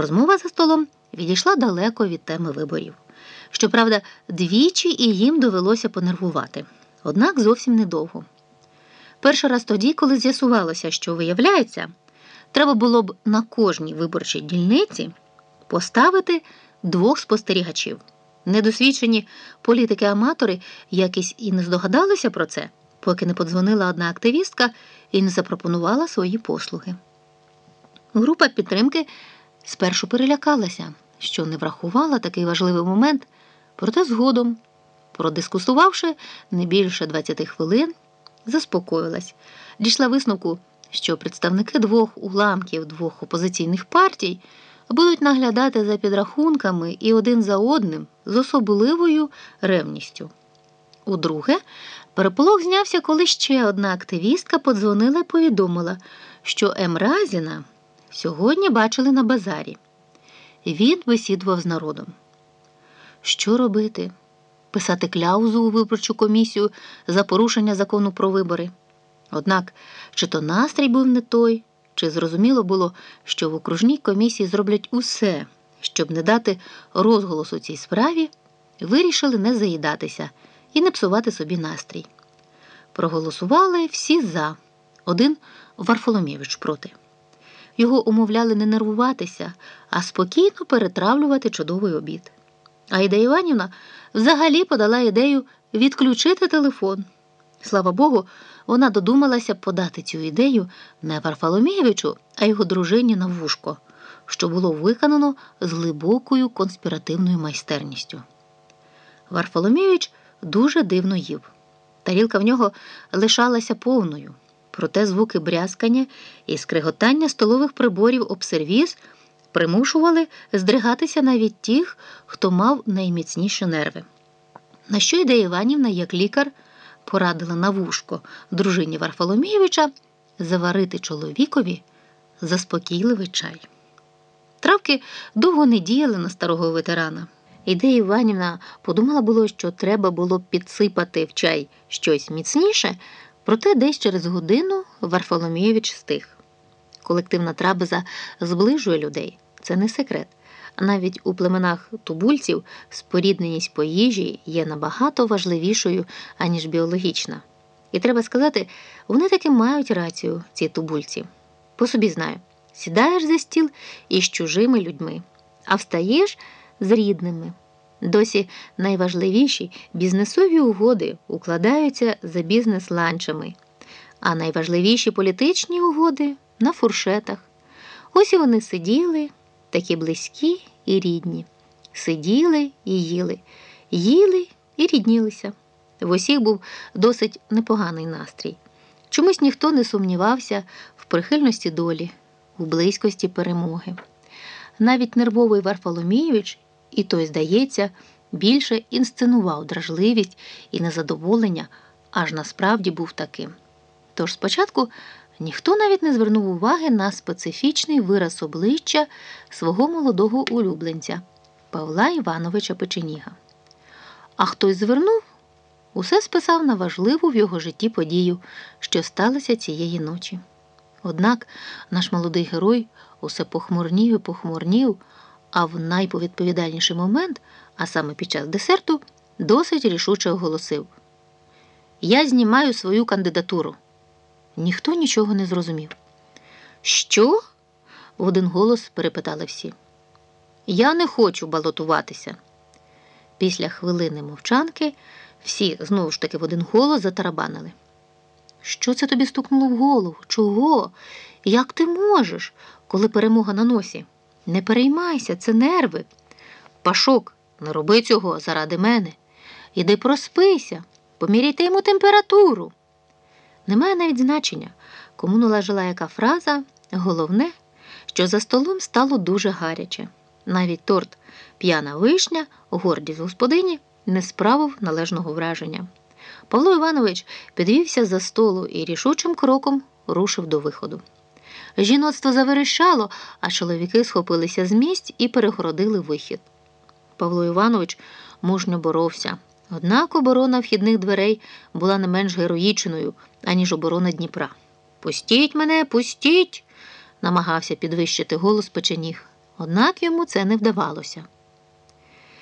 Розмова за столом відійшла далеко від теми виборів. Щоправда, двічі і їм довелося понервувати, однак зовсім недовго. Перший раз тоді, коли з'ясувалося, що виявляється, треба було б на кожній виборчій дільниці поставити двох спостерігачів. Недосвідчені політики-аматори якось і не здогадалися про це, поки не подзвонила одна активістка і не запропонувала свої послуги. Група підтримки спершу перелякалася, що не врахувала такий важливий момент, проте згодом, продискусувавши не більше 20 хвилин, заспокоїлась, дійшла висновку, що представники двох уламків двох опозиційних партій будуть наглядати за підрахунками і один за одним з особливою ревністю. Удруге, переполох знявся, коли ще одна активістка подзвонила і повідомила, що Емразіна сьогодні бачили на базарі. Він бесідував з народом. Що робити? Писати кляузу у виборчу комісію за порушення закону про вибори. Однак, чи то настрій був не той, чи зрозуміло було, що в окружній комісії зроблять усе, щоб не дати розголосу цій справі, вирішили не заїдатися і не псувати собі настрій. Проголосували всі за, один Варфоломєвич проти. Його умовляли не нервуватися, а спокійно перетравлювати чудовий обід. Аїда Іванівна взагалі подала ідею відключити телефон. Слава Богу, вона додумалася подати цю ідею не Варфоломєвичу, а його дружині на вушко, що було виконано з глибокою конспіративною майстерністю. Варфоломєвич дуже дивно їв. Тарілка в нього лишалася повною, проте звуки брязкання і скриготання столових приборів об сервіз примушували здригатися навіть тих, хто мав найміцніші нерви. На що йде Іванівна, як лікар, порадила на вушко дружині Варфоломійовича заварити чоловікові заспокійливий чай. Травки довго не діяли на старого ветерана. Ідея Іванівна подумала було, що треба було підсипати в чай щось міцніше, проте десь через годину Варфоломійович стих. Колективна трапеза зближує людей, це не секрет. Навіть у племенах тубульців спорідненість по їжі є набагато важливішою, аніж біологічна. І треба сказати, вони таки мають рацію, ці тубульці. По собі знаю, сідаєш за стіл із чужими людьми, а встаєш з рідними. Досі найважливіші бізнесові угоди укладаються за бізнес-ланчами, а найважливіші політичні угоди на фуршетах. Ось і вони сиділи, такі близькі і рідні. Сиділи і їли, їли і ріднілися. В усіх був досить непоганий настрій. Чомусь ніхто не сумнівався в прихильності долі, в близькості перемоги. Навіть нервовий Варфоломійович, і той, здається, більше інсценував дражливість і незадоволення, аж насправді був таким. Тож спочатку ніхто навіть не звернув уваги на специфічний вираз обличчя свого молодого улюбленця Павла Івановича Печеніга. А хтось звернув, усе списав на важливу в його житті подію, що сталося цієї ночі. Однак наш молодий герой усе похмурнів і похмурнів, а в найповідповідальніший момент, а саме під час десерту, досить рішуче оголосив: Я знімаю свою кандидатуру. Ніхто нічого не зрозумів. Що? в один голос перепитали всі. Я не хочу балотуватися. Після хвилини мовчанки всі знову ж таки в один голос затарабанили. Що це тобі стукнуло в голову? Чого? Як ти можеш, коли перемога на носі? Не переймайся, це нерви. Пашок, не роби цього заради мене. Іди проспися, поміряйте йому температуру. Немає навіть значення, кому належала яка фраза, головне, що за столом стало дуже гаряче. Навіть торт п'яна вишня, гордість господині, не справив належного враження. Павло Іванович підвівся за столу і рішучим кроком рушив до виходу. Жіноцтво заверещало, а чоловіки схопилися з місць і перегородили вихід. Павло Іванович мужньо боровся. Однак оборона вхідних дверей була не менш героїчною, аніж оборона Дніпра. Пустіть мене, пустіть, намагався підвищити голос печеніг. Однак йому це не вдавалося.